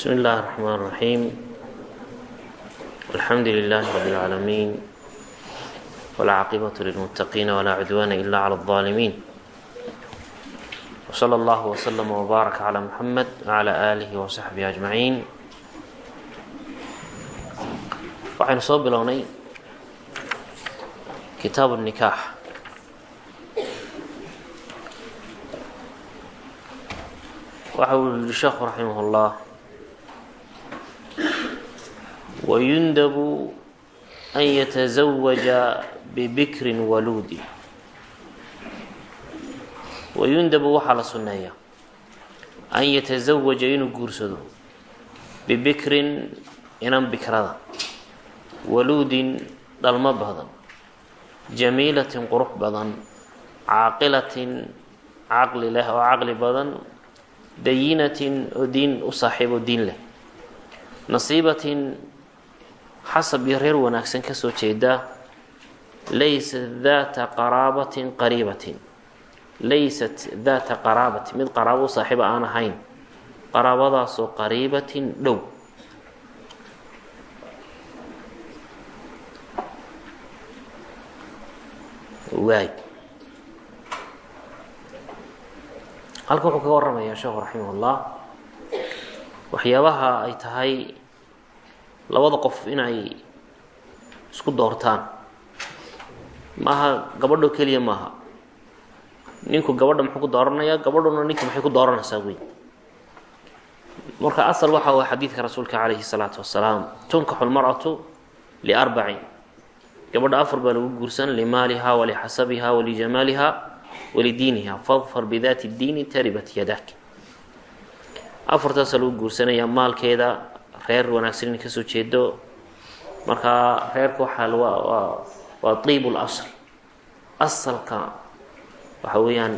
بسم الله الرحمن الرحيم الحمد لله رب العالمين والعاقبة للمتقين ولا عدوان إلا على الظالمين وصلى الله وسلم وبارك على محمد وعلى آله وصحبه أجمعين waxaynu soo bilownay kitaabu الnikaax waxa uu yihi sheekhu raximah اllah wayundabu an yataزawaja bibikrin waluudi wayundabu waxaa la sunneeyaa an yataزawaja inuu guursado bibikrin inan bikrada waluudin dhalmo badan jamiilatin qurux badan caaqilatin caqli leh oo caqli badan dayinatin oo diin u saaxiib oo diin leh nasiibatin xasab iyo reer wanaagsan ka soo jeeda laysat daata qaraabatin qariibatin. Laysat daata qaraabatin mid qaraabo saaxiiba aan ahayn. Qaraabadaasoo qariibatin dhow. Waay. Halkan wuxuu kaga warramayaa sheekhu raximahullah waxyaabaha ay tahay labada qof inay isku doortaan. Maaha gabadho keliya maaha. Ninku gabadha muxuu ku dooranayaa gabadhuna ninka maxay ku dooranaysaa wey marka asal waxa way xadiidka rasuulka calayhi salaatu wasalaam tunkaxu lmar'atu liarbacin gabadha afar baa lagu guursan limaaliha walixasabiha walijamaaliha walidiiniha fadfar bidaati diini taribat yadak. Afartaasaa lagu guursanayaa maalkeeda reer wanaagsan inay ka soo jeedo. Markaa reerka waxaa waa tiib lasl asalka waxa weeyaan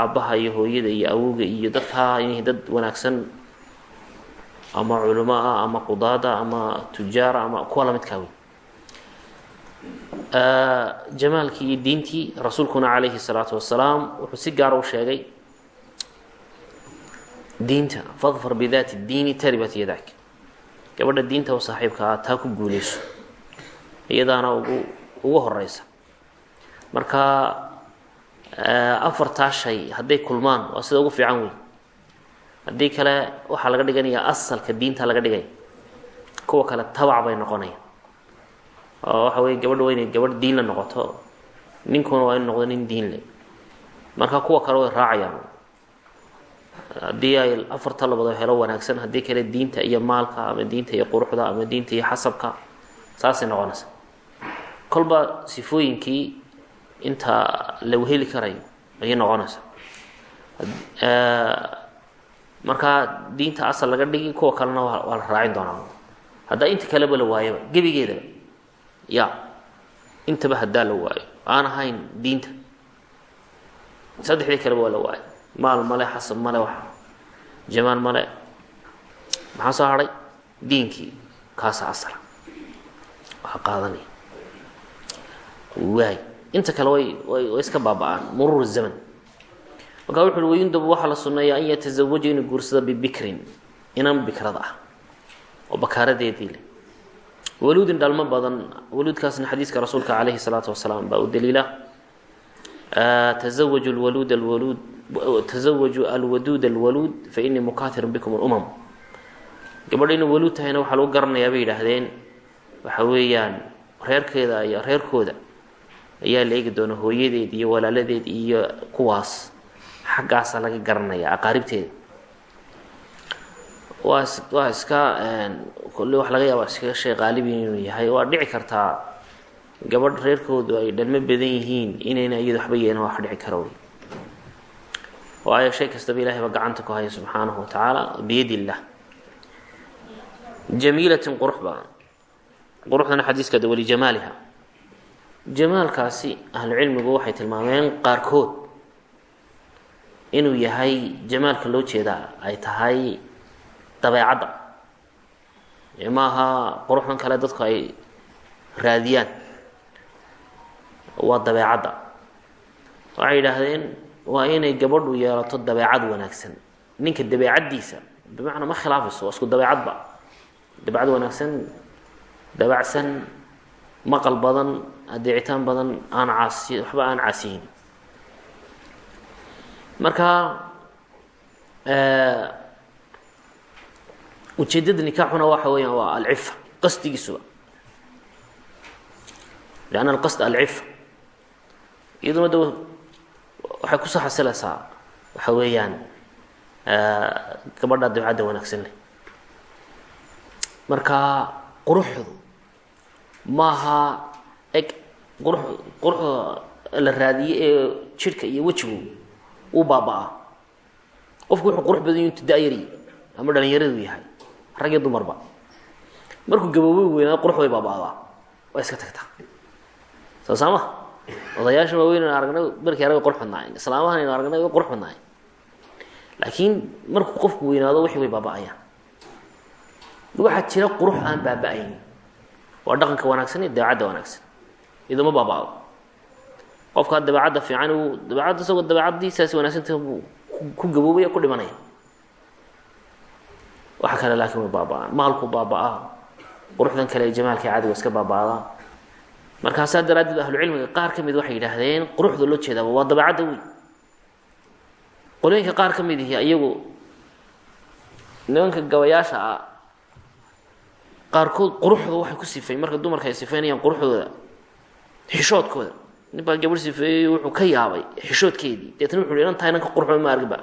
aabbaha iyo hooyada iyo awowga iyo dadkaa inay dad wanaagsan ama culamo ah ama qudaada ama tujaara ama kuwa lamidkaa wey jamaalkii iyo diintii rasuulkuna calayhi salaatu wasalaam wuxuu si gaara u sheegay diinta fadfar bidaati diini taribat yadak gabadha diinta u saaxiibka ah taa ku guuleyso iyadaana ugu ugu horeysa marka afartaa shay hadday kulmaan waa sida ugu fiican wey haddii kale waxaa laga dhiganayaa asalka diinta laga dhigaya kuwa kale tabac bay noqonaya. Oo waxa wey gabadha waa inay gabadh diin la noqoto ninkuna waa inu noqdo nin diin le marka kuwa kale way raacayaan haddii ay afarta labado helo wanaagsan haddii kale diinta iyo maalka ama diinta iyo quruxda ama diinta iyo xasabka saasay noqonaysa. Kolba sifooyinkii inta lagu heli karayo ayay noqonaysa. Markaa diinta asal laga dhigi kuwa kalena waa la raacin doonaa. Haddaa inta kaleba la waayaba gebigeedaba ya intaba haddaa la waayo. Aan ahayn diinta. Saddexdii kaleba waa la waayo maal male xasab male wax. Jamaal male maxaa soo hadhay diinkii kaasa asala waxaa qaadanaya waay inta kale way way iska baaba-aan. Zaman. Markaa wuxu uhi wayundabu waxaa la sunneeyaa an yatazawaja inuu guursado bibikrin inan bikrada ah oo bakaaradeedii leh. Waluudin dhalmo badan waluudkaasna xadiiska rasuulka calayhi salaatu wasalaam baa u daliila. Tazawaju lwaluud alwaluud tazawaju alwaduud alwaluud fa inii mukaahirun bikum alumam gabadha inay waluud tahayna waxaa lagu garanayaa bay yidhaahdeen waxa weeyaan reerkeeda iyo reerkooda ayaa la eegi doona hooyadeed iyo walaaladeed iyo kuwaas xaggaasaa laga garanaya aqaaribteeda waa waa iska kolle wax laga yaaba iskaga shay qaalibi inuu yahay waa dhici kartaa gabadh reerkoodu ay dhalmo badan yihiin inayna iyada waxba yeelin wax dhici kara wey waayo shay kastaba ilahay baa gacanta ku haya subxaanahu watacaala biyad illah jamiilatin qurux badan quruxdana xadiiska de wali jamaaliha. Jamaalkaasi ahlucilmigu waxay tilmaameen qaarkood inuu yahay jamaalka loo jeedaa ay tahay dabeecadda. Maaha quruxdan kale dadku ay raadiyaan. Waa dabeecadda. Waxay yidhaahdeen waa inay gabadhu yeelato dabeecad wanaagsan. Ninka dabeecaddiisa bimacnaa ma khilaafayso waa isku dabeecadba dabeecad wanaagsan dabacsan maqal badan adeecitaan badan aan caasi waxba aan caasiyin. Marka ujeedada nikaaxuna waxa weeyaan waa alcifa qasdigiisuba lianna alqasd alcifa iyaduna de waxay ku soo xasilaysaa waxa weeyaan gabadha dabcadda wanaagsan leh. Marka quruxdu maaha eg qurux quruxda la raadiye ee jidhka iyo wejigu uu baaba-a qofku wuxuu qurux badan intu da-yari ama dhalinyaradu yahay rag iyo dumarba. Markuu gaboobo weynaado qurux way baaba-daa waa iska tagtaa. Soo saama odayaasha waaweyn an aragnay barkii araga qurux badnaayen islaamahan aynu aragnay badnaayen laakiin markuu qofku weynaado wixii way baaba-ayaan. Waxaa jira qurux aan baaba-ayn waa dhaqanka wanaagsan iyo dabeecadda wanaagsan. Iduma baaba-do qofkaa dabeecadda fiican uu dabeecadda isagoo dabeecaddiisaasi wanaagsanta buu ku gaboobaya ku dhimanaya. Waxa kale laakiin way baaba-aan. Maalku baaba-a quruxdan kale ee jamaalka caadiga iska baaba-daa markaasaa daraaddeed ahlucilmiga qaar ka mid waxay yidhaahdeen quruxda loo jeedaaba waa dabeecadda wey qolooyinka qaar ka mid ihi iyagu nimanka gabayaasha ah qaarkood quruxda waxay ku sifeyn marka dumarka ay sifeynayaan quruxdooda xishoodkooda. Nin baa gabadh sifeeyey wuxuu ka yaabay xishoodkeedii. Deetna wuxu inan tahay nanka qurxo ma argiba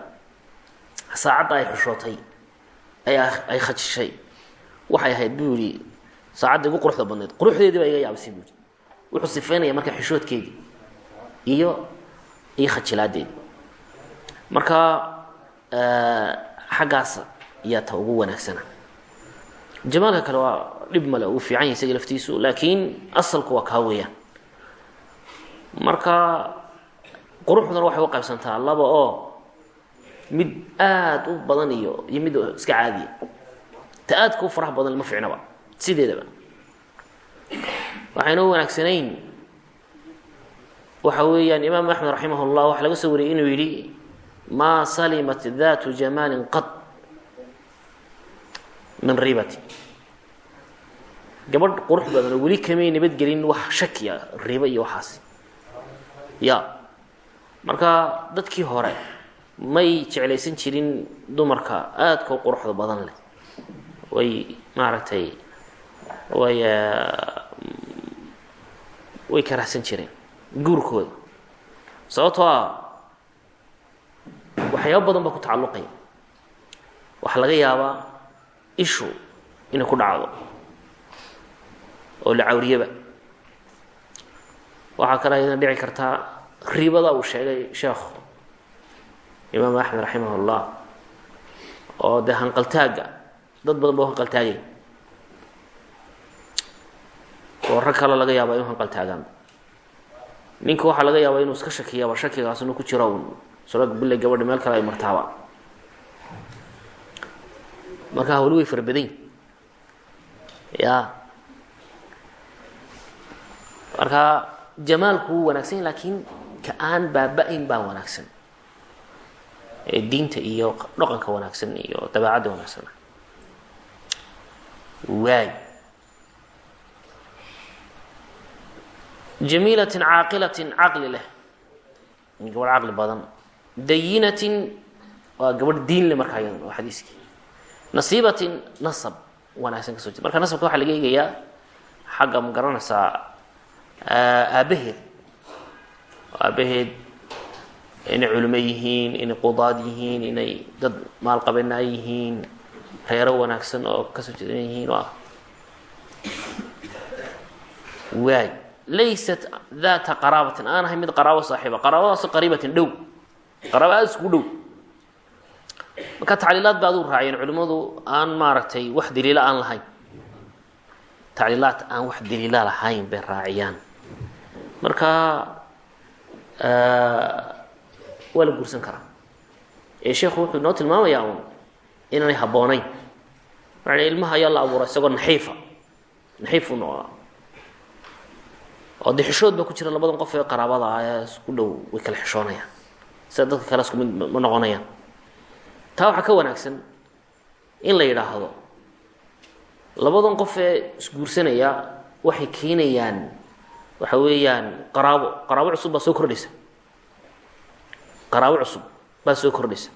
saacadda ay xishootay ay ay khajishay. Waxay ahayd buu yihi saacadda igu quruxda badneyd quruxdeedii baa iga yaabisay buu yii wuxuu sifeynaya marka xishoodkeedii iyo iyo khajilaadeedii marka xaggaas ayaa ta ugu wanaagsana. Jamaalka kale waa dhib male uu fiican yahay isaga laftiisu laakiin asalku waa kaa weeyaan. Marka quruxduna waxay u qaybsantaa laba oo mid aada u badan iyo iyo mid iska caadiya. Ta aadka u farax badan ma fiicnaba sideedaba waxayna u wanaagsanayn. Waxa weeyaan imaam axmed raximah llah waxaa laga soo wariyay inuu yidhi maa salimat datu jamaalin qad min ribati. Gabadh qurux badan oo weli kamay nabadgelin wax shakiya ribo iyo waxaas. Ya marka dadkii hore may jeclaysan jirin dumarka aadka u quruxda badan leh. Way maaragtay way way karahsan jireen guurkooda. Sababtoo ah waxyaaba badan baa ku tacalluqaya waxaa laga yaabaa ishu inay ku dhacdo oo la cawriyaba. Waxaa kale ayadana dhici kartaa ribada uu sheegay sheekhu imaam axmed raximah اllah oo dee hanqaltaagga dad badan ba u hanqaltaagay oo rag kale laga yaaba inu hanqaltaagaan ninka waxaa laga yaabaa inuu iska shakiyaba shakigaasuna ku jiro un sura bille gabadha meel kale ay martaaba. Marka hawli way fara badan marka jamaalku wuu wanaagsan yahy ka aan baaba-in baa wanaagsan. Ee diinta iyo dhaqanka wanaagsan iyo dabeecadda wanaagsan. Waay jamiilatin caaqilatin caqli leh. Gabadh caqli badan. Dayinatin waa gabadh diin le markaa nasiibatin nasab wanaagsan ka soo jeeda. Marka nasabka waxaa laga eegayaa xagga ma garanaysaa aabaheed. Aabaheed inay culimo yihiin inay qudaad yihiin inay dad maalqabenaa yihiin reero wanaagsan oo ka soo jeedan yihiin waay laysat data qaraabatin. Aan ahay mid qaraabo saaxiiba. Qaraabadaasoo qariibatin dhow. Qaraabo aada isku dhow. Marka tacliilaad ba aduu raaciyeen culimmadu aan maaragtay wax daliila aan lahayn. Tacliilaad aan wax daliila lahayn bay raaciyaan. Marka waa la guursan karaa. Ee sheekhu wuxuu inoo tilmaamayaa un inaanay habboonayn. Maa ilmaha ayaa la abuuray isagoo naxiifa. Naxiif u noqdaa oo de xishood baa ku jira labadan qof ee qaraabada ah ee isku dhow way kala xishoonayaan. Sida dadka kale isku mid ma noqonayaan. Taa waxaa ka wanaagsan in la yidhaahdo labadan qof ee isguursanaya waxay keenayaan waxa weeyaan qaraabo qaraabo cusub baa soo kordhaysa qaraabo cusub baa soo kordhaysa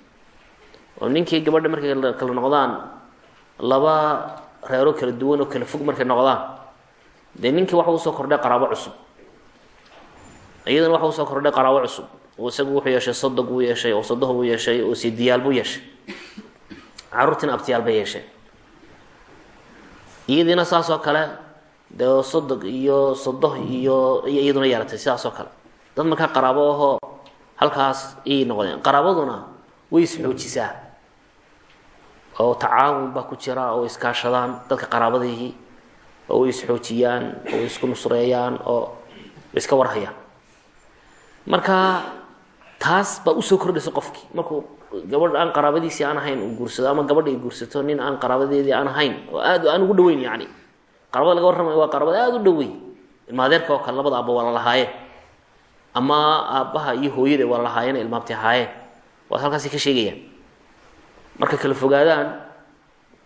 oo ninkii gabadha markay kala noqdaan laba reero kala duwan oo kala fog markay noqdaan dee ninkii waxa u soo kordhay qaraabo cusub. Iyadana waxa u soo kordhay qaraabo cusub. Oo isagu wuxuu yeeshay sodog buu yeeshay oo sodoh buu yeeshay oo sidiyaal buu yeeshay. Caruurtiina abtiyaal bay yeesheen iyadiina saas kale dee sodog iyo sodoh iyo iyaduna yeelatay sidaas kale. Dad markaa qaraabo ahoo halkaas ayay noqdeen. Qaraabaduna way isxoojisaa oo tacaawun baa ku jira oo iskaashadaan dadka qaraabadiihii oo way isxoojiyaan oo way isku nusreeyaan oo iska warhayaan. Marka taas baa u soo kordhaysa qofkii. Markuu gabadh aan qaraabadiisii aan ahayn uu guursado ama gabadha ay guursato nin aan qaraabadeedii aan ahayn oo aad aan ugu dhaweyn yani qaraabada laga warramayo waa qaraabada aada u dhaweyn. Ilmaadeerka oo kale labada aabba waa la lahaayeen ama aabbaha iyo hooyada waa la lahaayeen ilmaabti ahaayeen. Waad halkaasi ka sheegayaan. Marka kala fogaadaan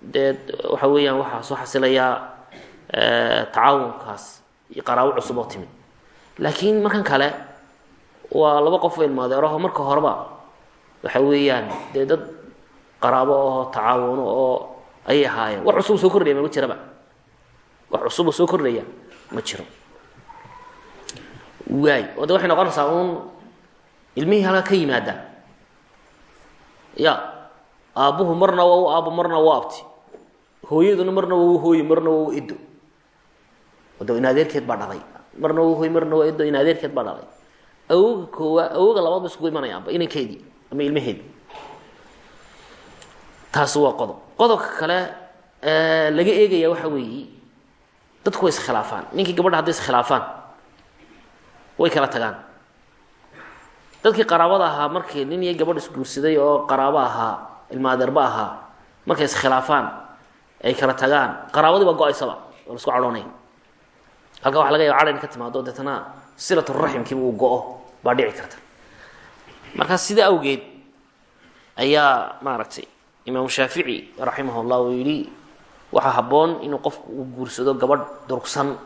dee waxa weeyaan waxaa soo xasilayaa tacaawunkaas iyo qaraabo cusub oo timid. Laakiin markan kale waa laba qof oo marka horeba waxa weeyaan dee dad qaraabo aho tacaawuno oo ayay ahaayeen wax cusub soo kordhaya ma jiraba. Wax cusuboo soo kordhaya ma jiro. Waay oo waxay noqonaysaa uun ilmihii halka ka yimaada. Ya aabbuhu marna waa u aabbo marna waa abti hooyaduna marna waa u hooye marna waa u edo wada in adeerkeed baa dhalay marna waa hooye marna waa edo in adeerkeed baa dhalay awoga koowaa awoga labaad ba iskugu imanayaanba inankeedii ama ilmaheedii taasi waa qodob. Qodobka kale laga eegaya waxa weeye dadku way iskhilaafaan. Ninkii gabadha hadday iskhilaafaan way kala tagaan. Dadkii qaraabada ahaa markii nin iyo gabadh isguursaday oo qaraabo ahaa ilmaadeerba ahaa markay iskhilaafaan ay kala tagaan. Qaraabadii baa go'aysaba oo la isku cadhoonaya halkaa waxa laga yaba cadhayn ka timaado deetana silaturaximkiiba uu go-o baa dhici karta. Marka sida awgeed ayaa maaragtay imaamu shaafici raximah llah uu yidhi waxaa habboon inuu qofku uu guursado gabadh durugsan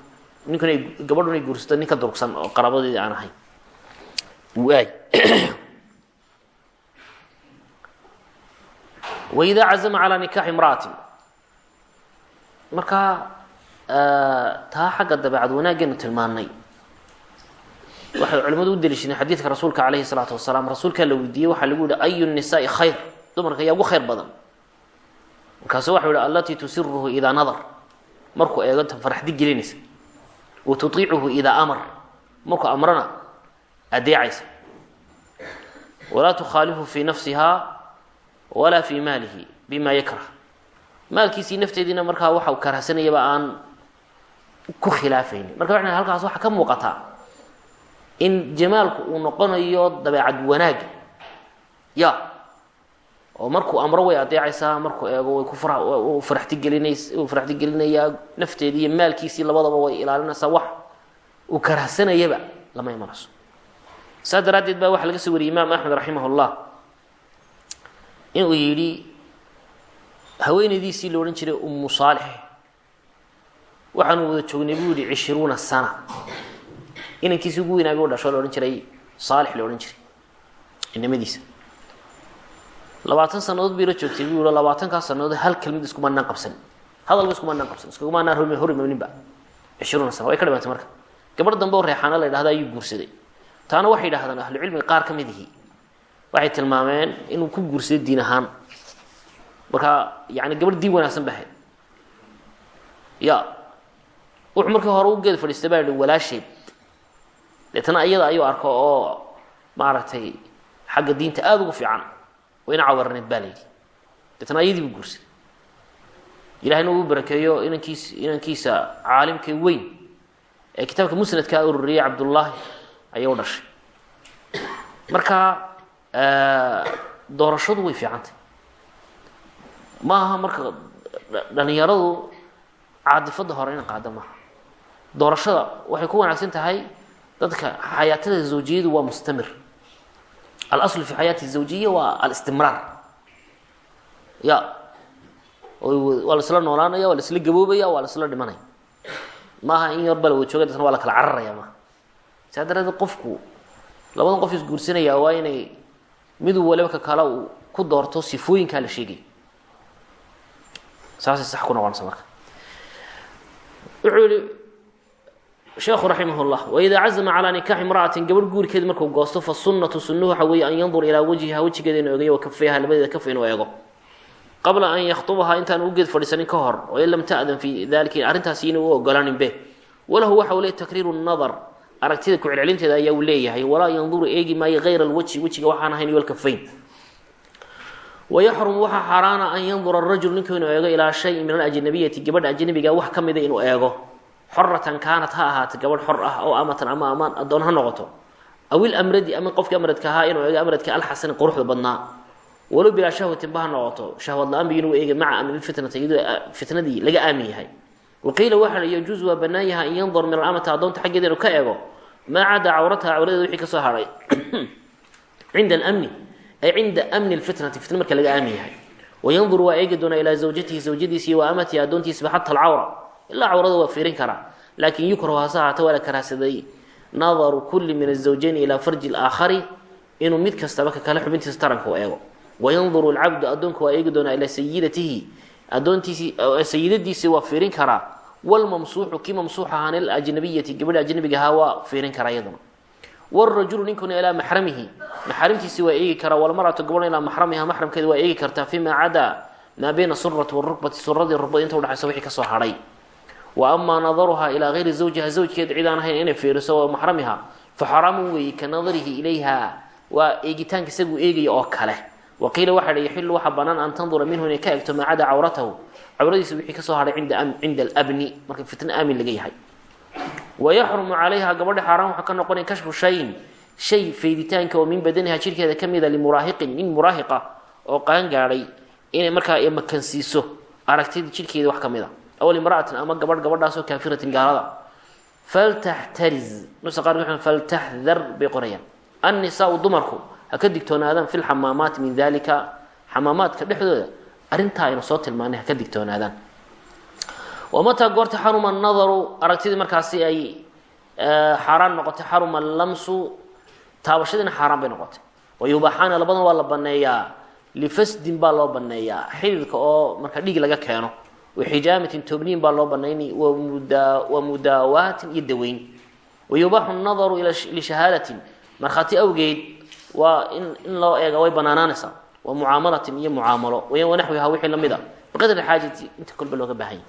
ninkuna gabadhu inay guursato nin durugsan oo qaraabadeedii aan ahayn waay waidaa cazama calaa nikaaxi imra'atin. Marka taa xagga dabeecad wanaaggeenu tilmaannay waxay culimadu u deliishadeen xadiidka rasuulka calayhi salaatu wasalaam rasuulkaa la weydiiyey waxaa lagu yihi ayu nisaai khayr dumarka yaa ugu khayr badan markaasu waxau yihi allatii tusiruhu idaa nadar markuu eego farxdi gelinaysa wa tutiicuhu idaa amar markuu amrana adeecaysa walaa tukhaalifu fii nafsiha walaa fii maalihi bima yakrah maalkiisii nafteediina markaa waxa uu karahsanayaba aan ku khilaafaynin marka waxan halkaas waxaa ka muuqataa in jamaalku uu noqonayo dabeecad wanaag. Ya. Oo markuu amro way adeecaysaa markuu eego way ku farxtigelinays uu farxtigelinayaa nafteedii iyo maalkiisii labadaba way ilaalinaysaa wax uu karahsanayaba lama imanayso saas daraaddeed baa waxaa laga soo wariyey imaam axmed raximah llah inuu yidhi haweenaydiisii la odhan jiray umu saalix waxaanu wada joognay buu yihi cishruuna sana. Inankiisi ugu weynaa buu dhasho la odhan jiray saalix la odhan jiray inamadiisa labaatan sanadood bay la joogtay buu yihi labaatankaa sanadood hal kelmid iskumanaan qabsan. Hadalba iskumanaan qabsan iskugumanaan hor horimaninba cishruuna sana way ka dhimaatay marka. Gabadh dambe oo reexaana la yidhahda ayuu guursaday. Taana waxay yidhahdaan ahlucilmiga qaar ka mid ihi. Waxay tilmaameen inuu ku guursaday diin ahaan. Marka yani gabadh diin wanaagsan ba ahayd ya wuxuu markii hore u geed fadhiistay baa yihi walaasheed deetana iyada ayuu arko oo maaragtay xagga diinta aada ugu fiican wayna cawarneed baa la yidhi deetana iyadii buu guursaday. Ilahayna uu barakeeyo inankiis inankiisa caalimka weyn ee kitaabka musnadkaa ururiyey cabdullaahi ayay u dhashay. Marka doorashadu way fiicantay. Ma aha marka dhalinyaradu caadifada hore ina qaada maaha doorashada waxay ku wanaagsan tahay dadka xayaatada zawjiyadu waa mustamir. Alaslu fi xayaati zawjiya waa alistimraar ya waa la isla noolaanaya waa la isla gaboobaya waa la isla dhimanaya. Maaha in yarba la wada jooga dasna waa la kala cararaya maaha saa daraadeed qofku labadan qof isguursanaya waa inay miduu waliba ka kale uu ku doorto sifooyinkaa la sheegay. Saasay sax ku noqonaysa marka. Wuxuu yihi sheekhu raximah llah waidaa cazama calaa nikaaxi imra'atin gabadh guurkeed markuu goosto fa sunnatu sunnuhu waxa weeye an yandur ilaa wajhiha wejigeeda inuu eegayo wa kafayha labadeeda kaf inuu eego. Qabla an yakhtubahaa intaan u geed fadhiisanin ka hor wain lam ta'dan fi dalika arrintaasi inuu u ogolaaninbe walahu waxa uu leey takriiru nadar aragtida ku celcelinteeda ayaa uu leeyahay walaa yanduru eegi maayo hayra alwajhi wejiga waxaan ahayn iyo alkafayn wayaxrumu waxaa xaaraana an yandura arajul ninku inuu eego ilaa shayin min alajnabiyati gabadha ajnabiga wax ka mida inuu eego xoratan kaanat ha ahaata gabadh xor ah oo amatan ama amaan addoon ha noqoto. Aw ilamradi ama qofkii amradka ahaa inuu eego amradka alxasani quruxda badnaa. Walow bilaa shahwatin ba ha noqoto shahwad la'aan ba inuu eega maca amnilfitnati iyadoo fitnadii laga aamin yahay. Waqiila waxaa yajuusu waa banaan yahay an yandur min alamati addoonta xaggeeda inuu ka eego. Maa cadaa cawrataha cawradeeda wixii ka soo hadhay cinda alamni ay cinda amni lfitnati fitna marka laga aamin yahay. Wayandur waa eegi doonaa ilaa zawjatihi zawjadiisi wa amatihi addoontiisaba xata alcawra ilaa cawrada waa fiirin karaa laakin yukrahu hase ahaata waa la karaasaday nadaru kulli min azawjayni ilaa farji laakhari inuu mid kastaba ka kale xubintiisa taranka u eego. Wayanduru lcabdu addoonku waa eegi doonaa ilaa sayidatihi adoontiisi sayidadiisi waa fiirin karaa wlmamsuuxu kii mamsuux ahaan ilajnabiyati gabadha ajnabiga ahaa waa fiirin karaa iyaduna. Wrajulu ninkuna ilaa maxramihi. Maxarimtiisi waa eegi karaa walmaratu gabadha ilaa maxramiha maxramkeeda waa eegi kartaa fima cadaa. Maa bayna surati warukbati suradii rukbad inta udhexaysa wixii ka soo hadhay wa amaa nadaruha ilaa gayri zawjiha zawjkeed cid aan ahayn inay fiiriso maxramiha fa xaraamun weeye ka nadarihi ilayha waa eegitaanka isaguu eegaya oo kale. Waqiila waxaa hi yaxilu waxaa banaan an tandura minhu inay ka egto maa cadaa cawratahu. Cawradiisa wixii ka soo hadhay cinda alabni marka fitna aamin laga yahay. Wayaxrumu calayha gabadha xaaraan waxaa ka noqonaya kashfu shayin shay fayditaanka oo min badaniha jirkeeda kamida limuraahiqin nin aragtida jirkeeda wax ka mid a aw limra'atin ama gabadh gabadhaasoo kaafiratin gaalada faltaxtariz nusa qaar faltaxdar bay qorayaan annisaau dumarku ha ka digtoonaadaan fi lxamaamaati min dalika xamaamaadka dhexdooda arrintaa aynu soo tilmaanay ha ka digtoonaadaan wamataa goorta xaruma nadaru aragtidii markaasi ay xaaraan noqotay xaruma lamsu taabashadiina xaaraan bay noqotay wayubaaxaana labadan waa la baneeyaa lifasdin baa loo baneeyaa xididka oo marka dhiig laga keeno waxijaamatin toobniin baa loo banaynay wa mudaawaatin iyo daweyn wayubaaxu nadaru lishahaadatin markhaati awgeed waa in loo eega way banaanaanaysaa wa mucaamalatin iyo mucaamalo wanaxwiha wixii la mid a biqadri xaajati inta kolba looga baahanya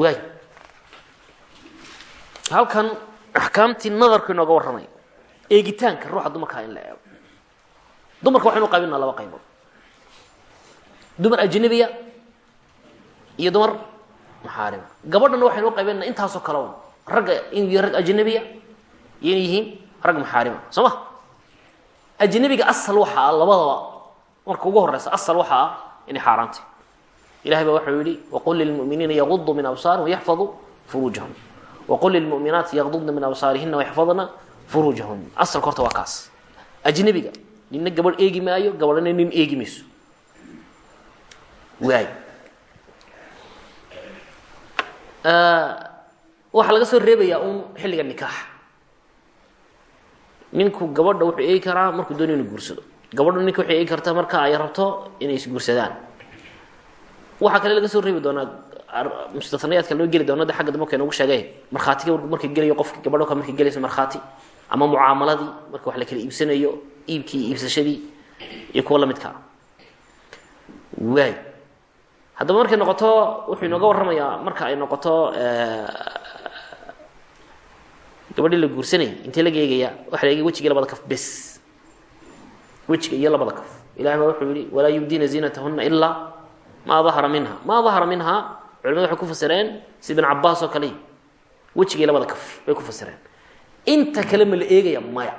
waay halkan axkaamtii nadarka inooga warramaya eegitaanka ruuxa dumarkaa in la eego dumarka waxaynu qaybinaa laba qaybood dumar ajnabiya iyo dumar maxaarima. Gabadhana waxaynu u qaybinaa intaasoo kale ragga yahay rag ajnabiya iyo inay yihiin rag maxaarima soo ma? Ajnabiga asal waxa ah labadaba marka ugu horeysa asal waxa ah inay xaaraantay ilahay baa waxau yihi waqul lilmuminiina yaguduu min absaarihim wayaxfaduu furuujahum. Waqul lilmuminaati yagdudna min absaarihina wayaxfadna furuujahum. Asalka horta waa kaas. Ajnabiga nina gabadh eegi maayo gabadhana nin eegi mayso waay waxaa laga soo reebayaa un xilliga nikaax. Ninku gabadha wuxuu eegi karaa markuu doonayo inu guursado. Gabadhu ninka waxay eegi kartaa marka ay rabto inay isguursadaan waxaa kale laga soo reebi doonaa mustatanayaadka loo geli doona agga dambe kaynogu sheegay. Markhaatiga markay gelayo qofki gabadho ka markay gelayso markhaati. Ama mucaamaladii marka wax la kala iibsanayo iibkii iibsashadii iyo kuwa lamidkaa waay haddaba markay noqoto wuxuu inooga warramayaa marka ay noqoto gabadhii la guursanayay intee laga eegayaa waxa la eegaya wejiga labada kaf bes. Wejiga iyo labada kaf. Ilahay baa wuxuu yihi walaa yubdiina ziinatahuna ilaa maa dahara minha maa dahara minha culimadu waxay ku fasireen si ibn cabaas oo kale wejigay labada kaf bay ku fasireen. Inta kale ma la eegaya maya.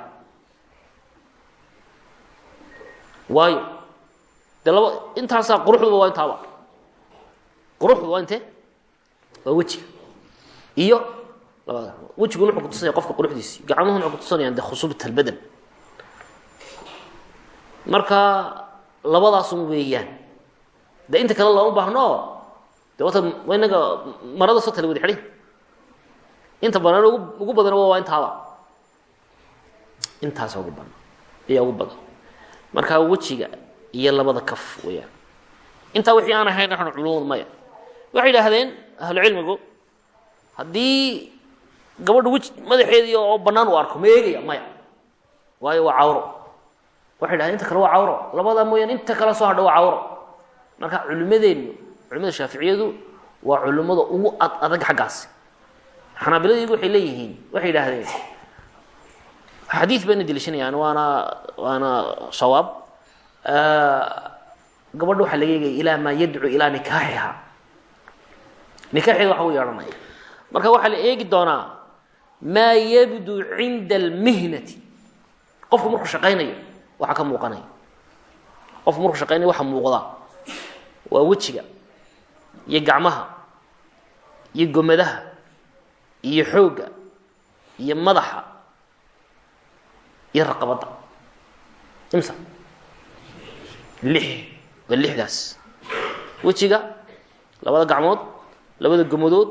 Waayo. Dee laba intaasaa quruxduba waa intaaba quruxdu waa intee waa wejiga iyo labada wejiguna wuxuu kutusaya qofka quruxdiisi gacmuhuna waxay kutusanayaan de khusuubat albadan. Marka labadaasun weeyaan de inta kale looma baahno de wata inaga marada soo tala wada xidhi inta badan ugu badan waa intaaba. Intaas ugu badan ayaa ugu badan. Markaa wejiga iyo labada kaf weyaan intaa wixii aan ahayn axnu culumadu maya waxay idhaahdeen ahlucilmigu haddii gabadha weji madaxeedii oo bannaan uu arko ma eegaya maya. Waayo waa cawro. Waxay dhahdeen inta kale waa cawro. Labadaa mooyaan inta kale soo hadha waa cawro. Marka culimadeennu culimada shaaficiyadu waa culimmada ugu ad adag xaggaasi. Xanaabiladaygu waxay leeyihiin waxay idhaahdeen xadiid bayna deliishanayaan waana waana sawaab gabadha waxaa laga eegaya ilaa maa yadcu ilaa nikaaxiha nikaaxeeda waxa u yeedhanaya marka waxaa la eegi doonaa maa yabdu cinda almihnati. Qofku markuu shaqaynayo waxaa ka muuqanaya qofku markuu shaqaynayo waxa muuqda. Waa wejiga iyo gacmaha iyo gomadaha iyo xoogga iyo madaxa iyo raqabadda. Imsa. Lix. Waa lixdaas. Wejiga labada gacmood labada gomadood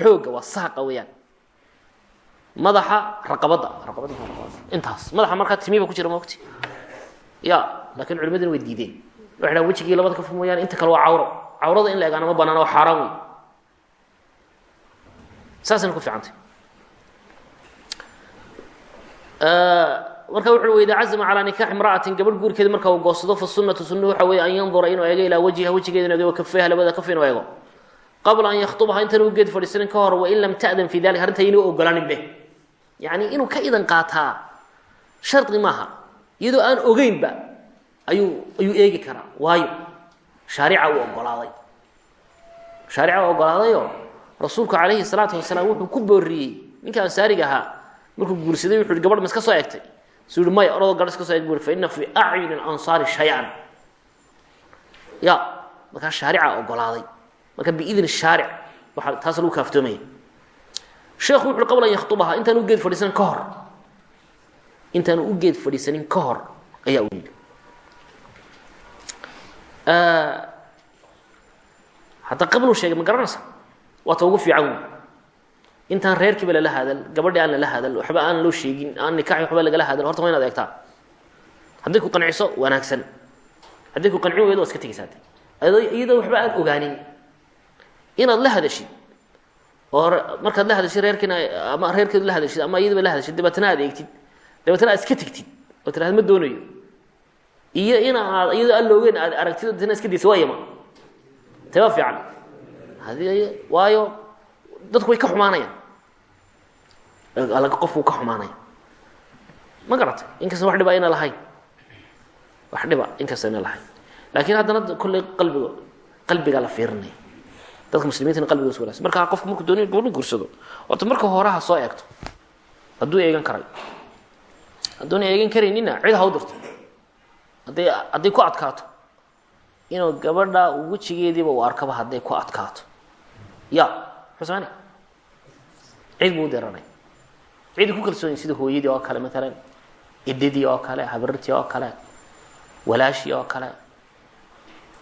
xoogga waa saaqa weeyaan. Madaxa raqabadda raqabadda intaas. Madaxa markaa timiba ku jira maogti ya laakiin culimadina way diideen. Waxay dhahan wejigii labada kaf mooyaane inta kale waa cawro. Cawrada in la egaana ma banaana waa xaaraan wey saasayna ku fiicantay. Marka wuxu ui ida cazma calaa nikaxi imra'atin. Gabadh guurkeeda marka uu goosado fa sunatu sunna waxa weeye an yandura inuu eego ilaa wajhiha wejigeeda inu eego kafeyha labada kaf inuu eego qabla an yakhtubaha intan u geed fadhiisanin ka hor wain lam ta'dan fi dalik arrinta inuu ogolaanin be yani inuu ka idan qaataa shardi maaha iyadoo aan ogeynba ayuu ayuu eegi karaa. Waayo shaarica uu ogolaaday shaarica uu ogolaadayo rasuulku calayhi salaatu wasalaam wuxuu ku booriyey ninka ansaariga ahaa markuu guursaday wuxu hi gabadh ma iska soo egtay suu yihi maya oradoo gabadh iska soo eg bu fa ina fii acyuni lansaari shay-an. Ya markaa shaarica ogolaaday marka biidni shaaric waaa taas lagu kaaftoomaya sheekhu wuxu qabla an yakhtubaha intaan u geed fadhiisanin ka hor. Intaan u geed fadhiisanin ka hor ayaa u yidhi. Hadda qabluu sheegay ma garanaysa? Waa ta ugu fiican wey intaan reerkiiba lala hadal gabadhi aan lala hadal waxba aan loo sheegin aan nikaxi waxba lagala hadal horta waa inaad eegtaa. Hadday ku qanciso wanaagsan. Hadday ku qancin weydo waa iska tegeysaate iyadoo waxba aan ogaanin inaad la hadashid. Oo markaad la hadashid reerkiina ama reerkeedu la hadashid ama iyadaba la hadashid dabeetana aad eegtid. Dabeetana aad iska tegtid oo tirahda ma doonayo. Iyo in aad iyadoo aan loogeen aad aragtid dabeetana iska daysa waa yama teba fiican. Hadii waayo dadku way ka xumaanayaan. Qofku ka xumaanaya. Ma garatay? Inkasta wax dhiba ayna lahayn. Wax dhiba inkasta ayna lahayn. Laakiin haddana kolley qalbiga qalbigaa la fiirinaya dadka muslimiintana qalbigoos wanaagsan. Markaa qofku markuu dooniyo gabadha guursado horta marka horeha soo eegto hadduu eegan karay. Hadduuna eegan karaynina cid ha u dirto. Hadday hadday ku adkaato. Inuu gabadha wejigeediiba uu arkaba hadday ku adkaato. Ya muxuu sameynaya? Cid buu u diranay ciday ku kalsooyin sida hooyadii oo kale maalan idadii oo kale habrirtii oo kale walaashii oo kale.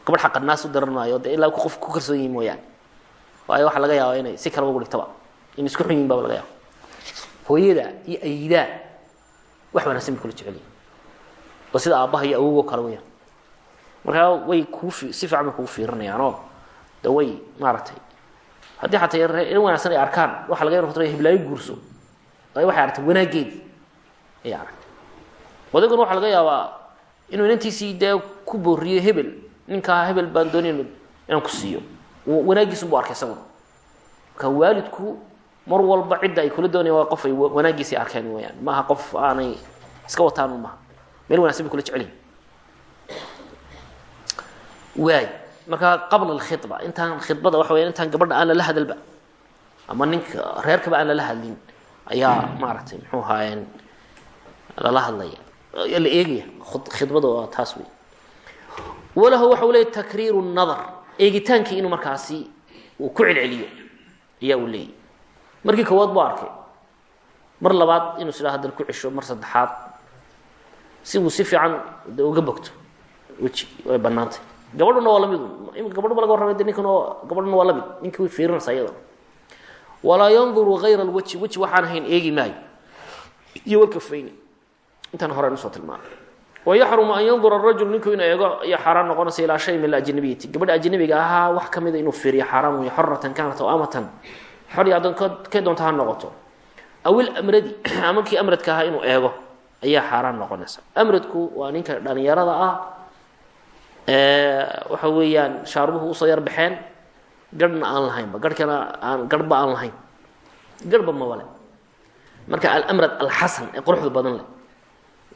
Gabadh xaqa naas u diran maayo de ilaa qof ku kalsoon yihiin mooyaane waayo waxaa laga yaaba inay si kalaba dhigtaba in isku xun yihiin baba laga yaaba hooyada iyo ayidaa wax wanaagsan bay kula jecel yihiin oo sida aabbaha iyo awogoo kale weyaan markaa way kuu si fiican bay kugu fiirinayaanoo de way maaragtay. Haddii xataa in wanaagsan ay arkaan waxa laga yar hiblaayo guurso. Ay waxay aragtay wanaaggeedii ayay aragtay. Odayguna waxaa laga yaabaa inuu inantiisii dee ku booriyo hebel ninkaa hebel baan doonayno inaan ku siiyo wanaaggiisunbu arkay isaguna marka waalidku mar walba cidda ay kula doonayaan waa qof ay wanaaggiisii arkeen weyaan maaha qof aanay iska wataan maaha. Meel wanagsan bay kula jecelyihin waay. Markaa qabla alkhidba intaan khidbada waxa weya intaan gabadha aan lala hadalba ama ninka reerkaba aan lala hadlin ayaa maaragtay muxuu ahaayeen lala hadlaya. La eegaya khidbada waa taas wey walahu waxa uu leeyay takriiru nadar eegitaankii inuu markaasi uu ku celceliyo. Ayaa uu leeyay markii koowaad buu arkay. Mar labaad inuu sidaa haddana ku cesho mar saddexaad si uu si fiican uga bogto weji way bannaantay. Gabadhuna waa la mid imika laga warramay de ninkan oo gabadhuna waa la mid ninkii way fiirinaysa iyada walaa yanduru hayra alwajhi weji waxaan ahayn eegi maayo. Iyo walkafayni intaan horen u soo tilmaanay wayaxrumu an yandura rajul ninku inuu eego iyo xaaraan noqonaysa ilaa shay min ajnabiyati gabadha ajnabiga ahaa wax ka mida inuu fiiriyo xaaraan wey xoratan kaanat amatan xor iyo addoon kay doonta ha noqoto awil amradi ama amradka ahaa inuu eego ayaa xaaraan noqonaysa amradku waa ninka dhalinyarada ah waxa weeyaan shaarubuhu u soo yar baxeen garhna aan lahaynba garhkana aan garhba aan lahayn garhba mabale marka alamrad alxasan ee quruxda badan leh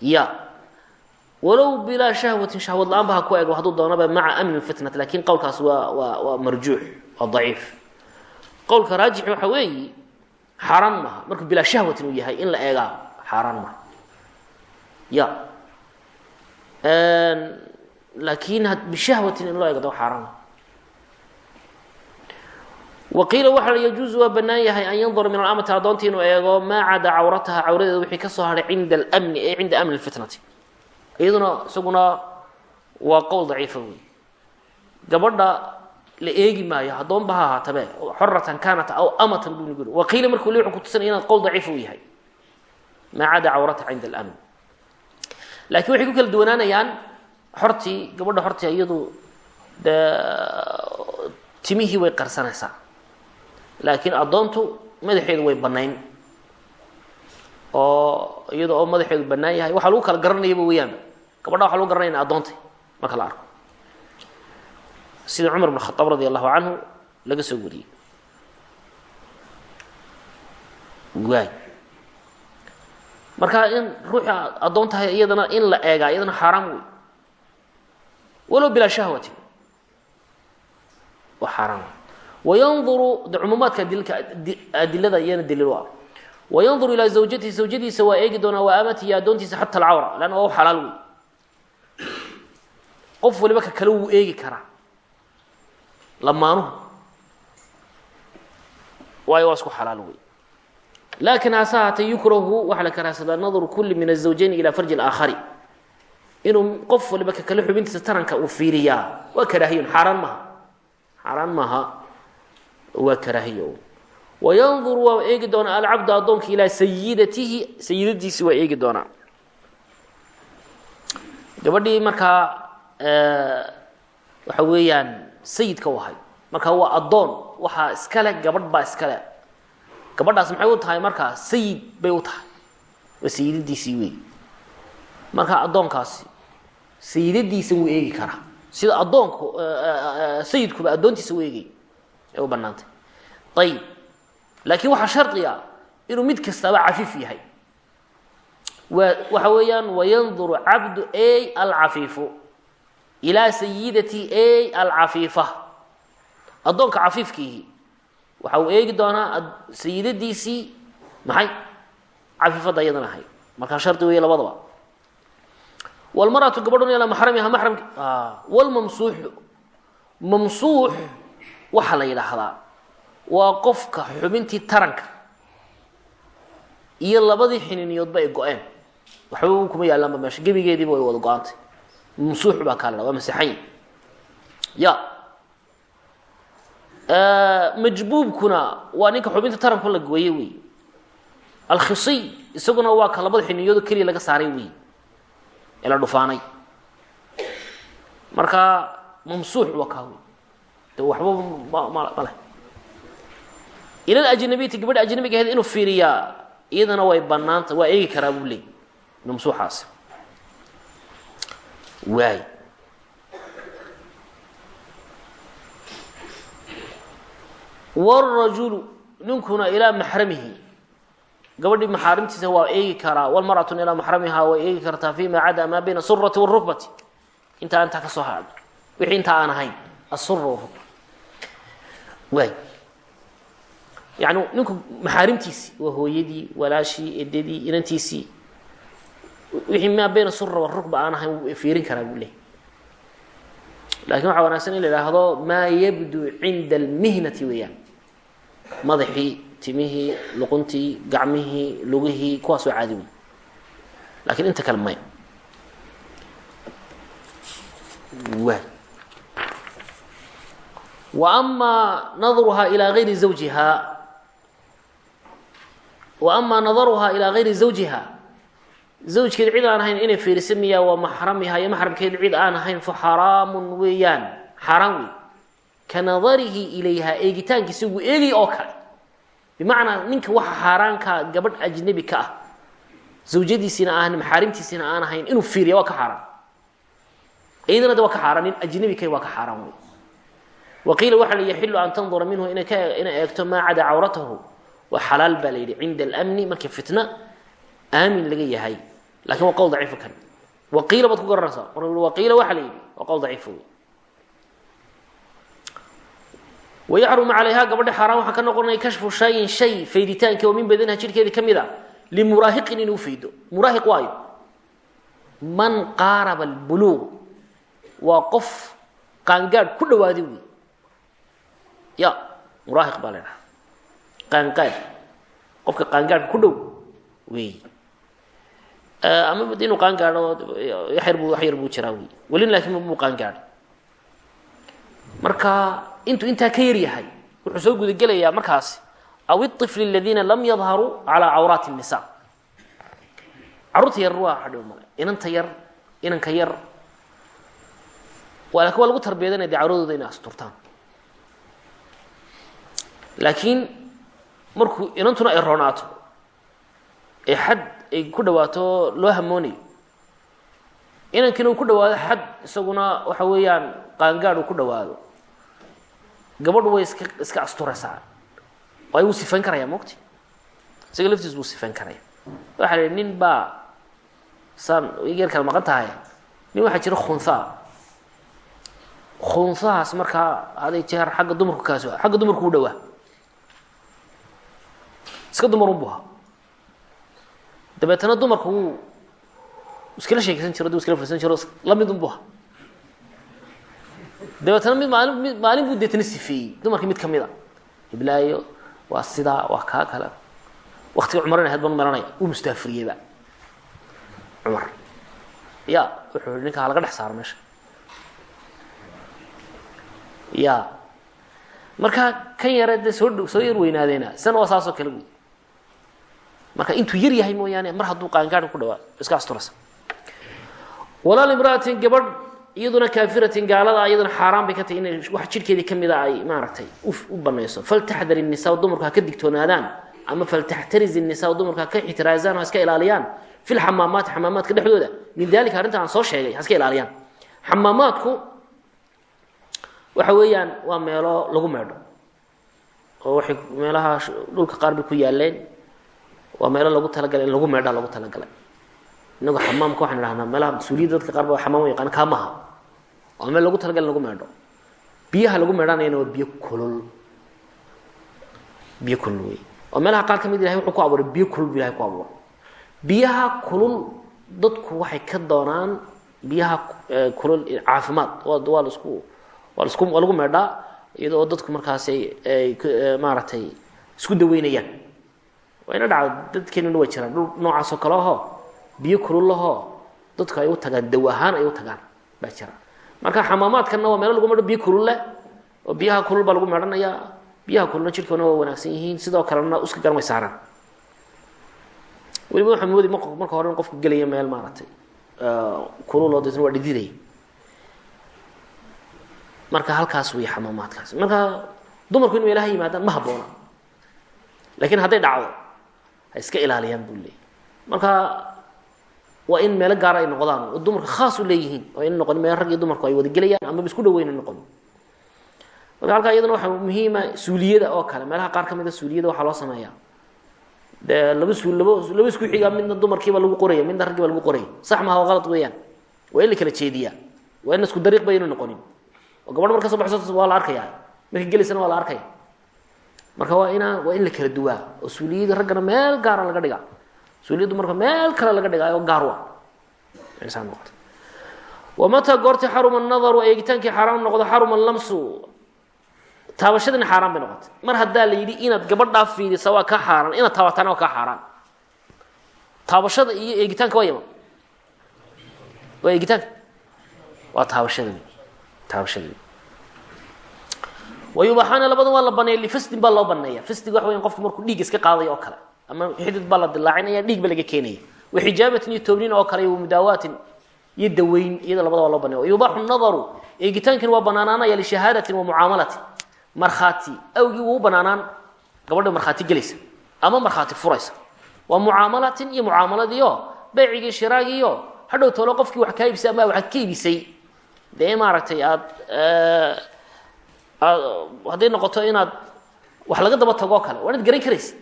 ya walow bilaa shahwatin shahwad la'aan ba ha ku ego hadduu doonaba maca amni fitnat laakiin qowlkaas waa waa waa marjuux waa daciif. Qowlka raajix waxa weeyi xaaraan maaha. Markuu bilaa shahwatin uu yahay in la eegaa xaaraan maaha. Ya. Lakin bishahwatin in loo eegdo xaaraan waqiila waxa yajuuzu waa banaan yahay an yandura min alamati addoonta inuu eego maa cada cawrataha cawradeeda wixii ka soo hadhay cinda almni ee cinda amni lfitnati iyaduna isaguna waa qowl daciifa wey gabadha la eegi maayo addoonba ha ahaatabe xoratan kaanat aw amatan buu nagu waqiila markuu le wuxuu kutusanaya inaad qowl daciifa u yahay. Maa cada cawrataha cinda almn laakiin waxay ku kala duwanaanayaan xortii gabadha xortii iyadu dee timihii way qarsanaysaa. Laakiin addoontu madaxeedu way banayn oo iyada oo madaxeedu banaan yahay. Waxaa lagu kala garanayaba weeyaan. Gabadha waxa lagu garanaya in addoontay marka la arko. Sida cumar bn khadaab radi allahu canhu laga soo wariyey. Waay marka in ruuxi addoon tahay iyadana in la eegaa iyadana xaaraam wey walow bilaa shahwati. Waa xaaraam. Wayanduru de cumuumaadka adilka adilada iyana daliil u ah wayanduru ilaa zawjatihi zawjadiisa waa eegi doonaa waa amatihi addoontiisa xata alcawra leanna waa u xalaal wey qof waliba ka kale wuu eegi karaa lamaanuhu waayo waa isku xalaal wey laakiin hase haatee yukrahu waxaa la karaahsadaa nadru kuli min azawjayni ila farji alaakhari inuu qof waliba ka kale xubintiisa taranka uu fiiriyaa waa karaahiyun xaaraan maaha xaaraan maaha waa karaahiyo wayanduru waa eegi doonaa alcabdu addoonka ilaa sayidatihi sayidadiisi waa eegi doonaa gabadhii markaa waxa weeyaan sayidka u ahay marka waa addoon waxaa iskale gabadh baa iskale gabadhaas maxay u tahay markaa sayid bay u tahay waa sayidadiisii wey marka addoonkaasi sayidadiisa wuu eegi karaa sida addoonku sayidkuba addoontiisa u eegay ee u banaantay ayib laakiin waxaa shardiga inuu mid kastaba cafiif yahay. Waxa weeyaan wayanduru cabdu a alcafiifu. Ilaa sayidati a alcafiifa. Addoonka cafiifkiihi. Waxa uu eegi doonaa sayidadiisii maxay? Cafiifadda iyadana ahay markaa shardi weeye labadaba. Wlmaratu gabadhun ilaa maxramiha maxram wlmamsuuxu mamsuux waxaa la yidhaahdaa waa qofka xubintii taranka iyo labadii xiniiniyoodba ay go-een. Waxba kuma yaallaanba meesha. Gebigeediiba way wada go'aantay. Mamsuux baa kaa la dhaha waa masaxayn ya. Majbuubkuna waa ninka xubinta taranku la gooye wey alkhisiy isaguna waa ka labada xiniiniyoodo keliya laga saaray wey ee la dhufaanay. Marka mamsuux waa kaa wey de waxba ma ma leh ilal ajnabiyati gabadha ajnabiga ahayd inuu fiiriyaa iyadana way banaanta waa eegi karaa buu leey mamsuuxaasi waay wاrajulu ninkuna ilaa maxramihi gabadhii maxaarimtiisa waa eegi karaa wlmarأatu ilaa maxramiha way eegi kartaa fima cada maa bayna asurati wاrukbati intaa intaa ka soo hadh wixii intaa aan ahayn asura wrukba waay yani ninku maxaarimtiisii waa hooyadii walaashii edadii inantiisii. Wixii maa bayna sura wrukba aan ahayn fiirin karaa buu leey laakiin waxaa wanaagsan in la idhaahdo maa yabdu cinda almihnati weeyaan. Madaxii timihii luquntii gacmihii lugihii kuwaas waa caadi wey laakiin inta kale maya waay wa amaa nadruhaa ilaa gayri zawjiha wa amaa nadaruhaa ilaa gayri zawjiha. Zawjkeed cid aan ahayn inay fiirisa miyaa waa maxramiha iyo maxramkeed cid aan ahayn fa xaraamun weeyaan. Xaaraan wey ka nadarihi ilayha eegitaankiisa wuu eegay oo kale. Bimacnaa ninka waxa xaaraankaa gabadh ajnebi ka ah zawjadiisiina aan maxaarimtiisiina aan ahayn inuu fiiriya waa ka xaaraan iyadana de waa ka xaaraan nin ajnebi ka waa ka xaaraan wey wa qiila waxaa la yaxilu an tandura minhu inay ka inay eegto maa cada cawratahu waa xalaal baa la cinda alamni markii fitna? Aamin laga yahay. Lakin waa qowl daciifa kan. Wa qiila baad ku garanaysaa wa qiila waxaa la waa qowl daciifa wey wayaxrumu calayha gabadha xaaraan waxaa ka noqonaya kashfu shayin shay fayditaanki oo min badaniha jirhkeeda ka mid a limuraahiqin inuu faydo. Muraahiq waayo. Man qaaraba albuluuq waa qof qaangaadh ku ydhaha qaanqaar qofka qaangaarhka ku dhow wey. Eh, Amaba inuu qaangaadho yar bu wax yar buu jiraa wey. Welin laakiin muu qaangaadho marka intuu intaa ka yaryahay wuxuu soo gudagelayaa markaasi aw iifl ladiina lam yadharuu calaa cawraati nisa carruurta yar waa hadhiw male. Inanta yar inanka yar. Laakin waa lagu tarbiyadanaya de cawradooda inay asturtaan. Laakiin markuu inantuna ay roonaato ee xad ay ku dhawaato loo hamoonayo inankina uu ku dhawaado xad isaguna waxa weeyaan qaangaad uu ku dhawaado. Gabadhu way iska iska asturaysaa. Waayo wuu sifayn karaya mogti isaga laftiis wuu sifayn karaya. Waxa la nin baa saan geer kala maqan tahay. Nin waxaa jira khunhaa khunhahaas markaa haday jeer xagga dumarku kaas xagga dumarku u dhawaa iska dumarun bu ahaa. Dabeetana dumarku wuu iskala sheekeysan jiro du iskala fursan jiro la midun bu ahaa. Dabeetana mid maalin mid maalin buu deetana sifeeyey dumarkii mid ka mid a. Hiblaayo waa sidaa waa kaa kale waktiga cumaran ahayd ban maranaya uu mustaafiriyeyba cumar. Ya wuxuu ninka halaga dhex saaro meesha. Ya. Marka kan yare dee soo soo yar weynaadeena isana waa saasoo kale wey marka intuu yar yahay mooyaane mar hadduu qaangaadhan ku dhawaado iska asturaysa walaa limra'atin gabadh iyaduna kaafiratin gaalada iyaduna xaaraan bay ka tahay inay wax jidhkeedii ka mida ay maaragtay. U banayso. Faltaxdar innisaa dumarku ha ka digtoonaadaan ama faltaxtariz innisaa dumarku ha ka ixtiraazaan o ha iska ilaaliyaan. Fi lxamaamaati xamaamaadka dhexdooda. Min dalika arrinta aan soo sheegay ha iska ilaaliyaan. Xamaamaadku waxa weeyaan waa meelo lagu meedho oo waxay meelaha dhulka qaar bay ku yaaleen waa meelo lagu talagalay in lagu meedha lagu talagalay. Inagu xamaamka waxaan idhahnaa meelaha mas'uuliyadda dadka qaar ba xamaam yaqaan kaamaha. Waa meel lagu talagalay in lagu meedho. Biyaha lagu meedhanayana waa biyo kulul. Biyo kulul wey oo meelaha qaar ka mid ilahay wuxuu ku abuuray biyo kulul bu ilahay ku abuuray. Biyaha kulul dadku waxay ka doonaan biyaha kulul caafimaad. Waa waa la isku waa lasku waa lagu meedhaa iyada oo dadku markaasi ay maaragtay isku daweynayaan waa ina dhacda dadkeenuna waa jiraan. Dhul noocaasoo kale ahoo biyo kululahoo dadku ay u tagaan daw ahaan ay u tagaan baa jira. Marka xamaamaadkanna waa meelo lagu medho biyo kulul oo biyaha kulul baa lagu meedhanayaa biyaha kululna jidhkoona waa wanaagsan yihiin sidoo kalena uska garan way saaraan. Weliba waxaa moodi marka hore in qofku gelaya meel maaragtay kulul oo deetna waa dhididaya marka halkaas wey xamaamaadkaas. Marka dumarku in meelaha yimaadaan ma habboona. Lakiin hadday dhacdo ha iska ilaaliyaan buu leeyay marka waa in meelo gaara ay noqdaan oo dumarka khaas u leeyihiin waa in noqon meel rag iyo dumarku ay wada gelayaan amaba isku dhaweyna noqon. Marka halkaa iyadana waxaa muhiima suuliyada oo kale meelaha qaar ka mid a suuliyada waxaa loo sameeyaa. Dee laba suul laba laba isku xigaa midna dumarkiiba lagu qoraya midna raggiiba lagu qoraya sax maha waa qalad weeyaan. Waa in la kala jeediyaa. Waa in isku dariiq baynu noqonin. Oo gabadh marka soo baxso waa la arkaya markay gelaysana waa la arkaya marka waa inaa waa in la kala duwaa. Oo suuliyada raggana meel gaara laga dhigaa. Suuliyaddu marka meel kale laga dhigaayo gaar ah. Saa noqoto. Wamataa goortii xaruma nadaru eegitaankii xaaraam noqdo xaruma lamsu taabashadina xaaraan bay noqotay. Mar haddaa la yidhi inaad gabadhaa fiidisa waa ka xaaraan inaad taabataana waa ka xaaraan. Taabashada iyo eegitaanka waa yama. Waa eegitaanka. Waa taabashada taabashada wayubaxaana labadan waa la baneeya lifasdin baa loo baneeya. Fasdiga waxa weyan qofku markuu dhiig iska qaadayo oo kale. Ama xidid baa la dilaacinaya dhiig ba laga keenaya. Waxijaabatin iyo toobnin oo kale iyo mudaawaatin iyo daweyn iyada labada waa loo baneeya. Wayubaxu nadaru eegitaankina waa banaanaanaya lishahaadatin wa mucaamalatin. Markhaati awgii wuu banaanaan gabadha markhaati gelaysa ama markhaati furaysa. Waa mucaamalatin iyo mucaamaladio baycigii shiraagiiyo hadhow toolo qofkii wax kaa ibisay ama waxaad ka ibisay dee maaragtay aad hadday noqoto inaad wax laga daba tago o kale waa inaad garan karaysa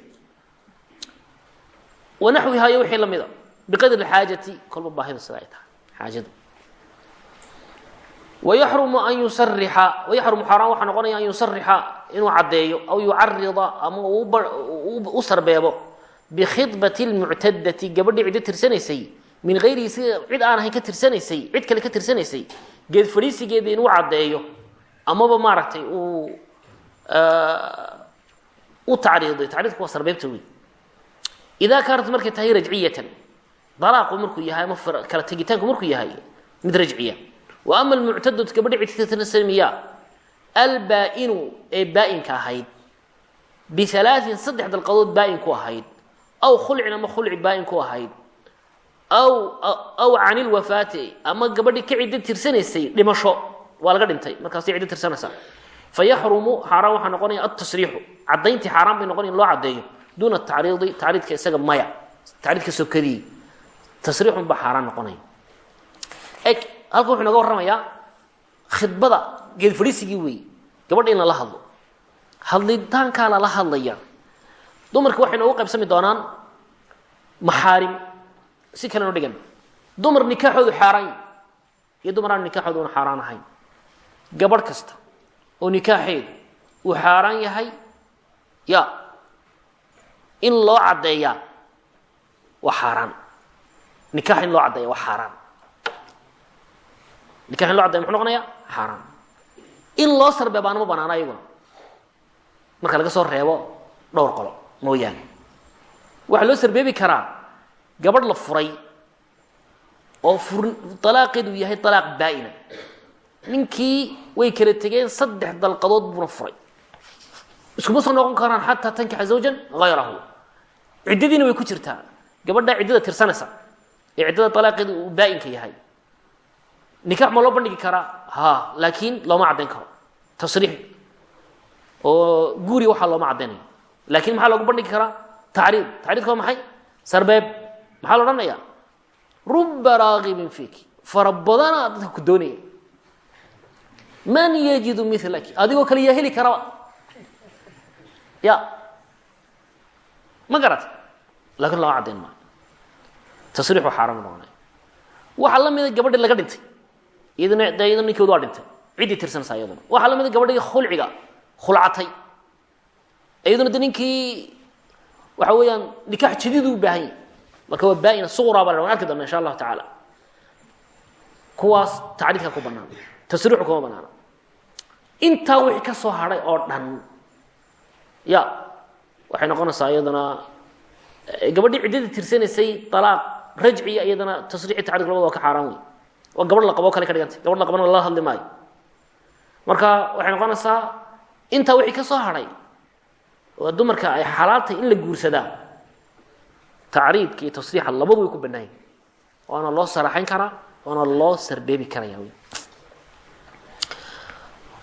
wanaxwiha iyo wixii lamida biqadri xaajati kolba baahida sida ay tahay xaajadu. Wayaxrumu an yusarixa wayaxrumu xaaraan waxaa noqonaya an yusarixa inuu caddeeyo aw yucarida ama u sarbeebo. Bikhidbati lmuctadati gabadhii ciddo tirsanaysay min hayrihi si cid aan ahayn ka tirsanaysay cid kale ka tirsanaysay geed fadhiisigeeda inuu caddeeyo amaba maaragtay uu u tacriiday. Tacriidku waa sarbeebta wey idaa kaanat markay tahay rajciyatan dalaaqu markuu yahay ama kala tegitaanku markuu yahay mid rajciya. Wa ama almuctadatu gabadhi cidtirsamiya albaa-inu ee baa-inka ahayd. Bihalaatin saddex dalqadood baa-in ahayd. Aw khulcin ama khulci baa-in ahayd. Aw aw can ilwafaati ama gabadhii ka tirsanaysay dhimasho waa laga dhintay. Markaasay ciddo tirsanaysaa. Fa yaxrumu xaaraan waxaa noqonaya altasriixu caddayntii xaaraan bay noqonaya in loo caddeeyo duuna tacriidi tacriidka isaga maya. Tacriidka sokadii tasriixun baa xaaraan noqonaya. Eg halkan wuxuu inaga warramayaa khidbada geed fadhiisigii weeye. Gabadha in lala hadlo. Hadlitaankaa lala hadlaya dumarka waxay noogu qaybsami doonaan maxaarim. Si kale no dhigan. Dumar nikaaxoodu xaaraan yahy iyo dumar aan nikaaxoodu una xaaraan ahayn gabadh kasta oo nikaaxeedu uu xaaraan yahay ya in loo caddeeyaa waa xaaraan. Nikax in loo caddeeya waa xaaraan. Nikax in loo caddeya muxuu noqonayaa? Xaaraan. In loo sarbeebaana ma banaana ayaguna. Marka laga soo reebo dhowr qolo mooyaane. Waxaa loo sarbeebi karaa gabadh la furay oo fur dalaaqeedu yahay dalaaq baa-ina ninkii way kala tegeen saddex dalqadood buuna furay. Iskuma soo noqon karaan xataa tankixa zawjan hayrahu ciddadiina way ku jirtaa. Gabadhaa ciddada tirsanaysa. Ee ciddada dalaaqeedu uu baa-inka yahay. Nikax ma loo bandhigi karaa? Ha laakiin looma caddayn karo. Tasriix. Oo guuri waxaa looma caddaynaya laakiin maxaa loogu bandhigi karaa? Tacriid tacriidka waa maxay? Sarbeeb. Maxaa la odhanaya ruba raagibin fiiki. Fara badanaa dadka ku doonaya man yajidu milaki adigoo kale yaa heli karaba. Ya. Ma garata laakiin lama caddayn maayo. Tasriix waa xaaraan noqonaya waxaa la mida gabadhi laga dhintay. Iyadana de iyadana ninkoodu waa dhintay. Ciddii tirsanaysa iyaduna waxaa la mida gabadhii khulciga khulcatay. Iyaduna de ninkii waxa weeyaan nikax jadiid u baahan yahy marka waa baa-ina suqraa baa la wan arki doona insha allahu tacaala. Kuwaas tacriidka ku banaan tasriixu kuma banaana intaa wixii ka soo hadhay oo dhan ya waxay noqonaysaa iyadana gabadhii ciddadii tirsanaysay alaaq rajciya iyadana tasriixi tacriidka labada waa ka xaaraan wey waa gabadh la qabo kale ka dhigantay gabadh la qabana lala hadli maayo. Marka waxay noqonaysaa intaa wixii ka soo hadhay waa dumarka ay xalaaltahay in la guursadaa tacriidka iyo tasriixa labadu way ku bannaan yihiin waana loo saraxayn karaa waana loo sarbeebi karaya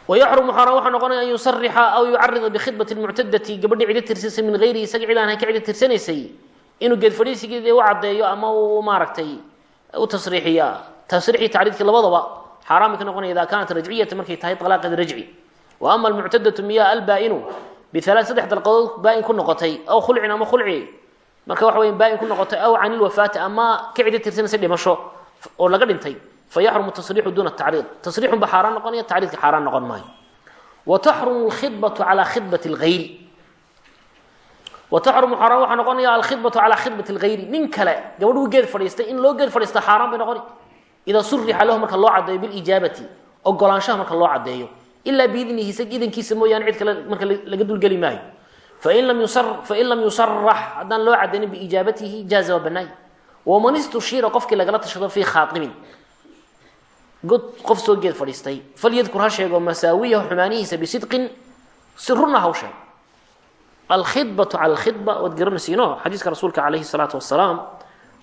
wayaxrumu xaaraan waxaa noqonaya an yusarixa aw yucarida bikhidbati lmuctadati gabadhii cido tirsanaysay min hayrihi isaga cid aan ka cido tirsanaysay inuu geed fadhiisigeedii u caddeeyo ama uu maaragtay u tasriixiya tasriixii tacriidkii labadaba xaaraan bay ka noqonaya ida kaanat rajciyata markay tahay alaaqeed rajci wa ama almuctadatu miya albaa-inu bialaa saddex dalqadood baa-in ku noqotay aw khulcin ama khulci marka waxa weya baa-in ku noqotay aw can ilwafaati ama ka cido tirsanaysay dhimasho oo laga dhintay fayaxrumu tasriixu duuna tacriid tasriixun ba xaaraan noqonaya tacriidka xaaraan noqon maayo wa taxrumu alkhidbatu calaa khidbati lgayri wa taxrumu xaaraan waxaa noqonaya alkhidbatu calaa khidbati lgayri nin kale gabadhuu geed fadhiistay in loo geed fadhiista xaaraan bay noqoni idaa surixa lahu marka loo caddeeyo bilijaabati ogolaanshaha marka loo caddeeyo ilaa biidnihi isag idankiisa mooyaane cid kale marka laga dulgeli maayo fain lam yusarax haddaan loo cadaynin biijaabatihi jaaza waa banaay waman istushiira qofkii lagala tashado fii khaaibin god qof soo geed fadhiistay. Falyadkur ha sheego masaawiyahu xumaanihiisa bisidqin si runa haw sheego. Alkhidbatu cala alkhidba waad garanaysiino xadiiska rasuulka calayhi salaatu wasalaam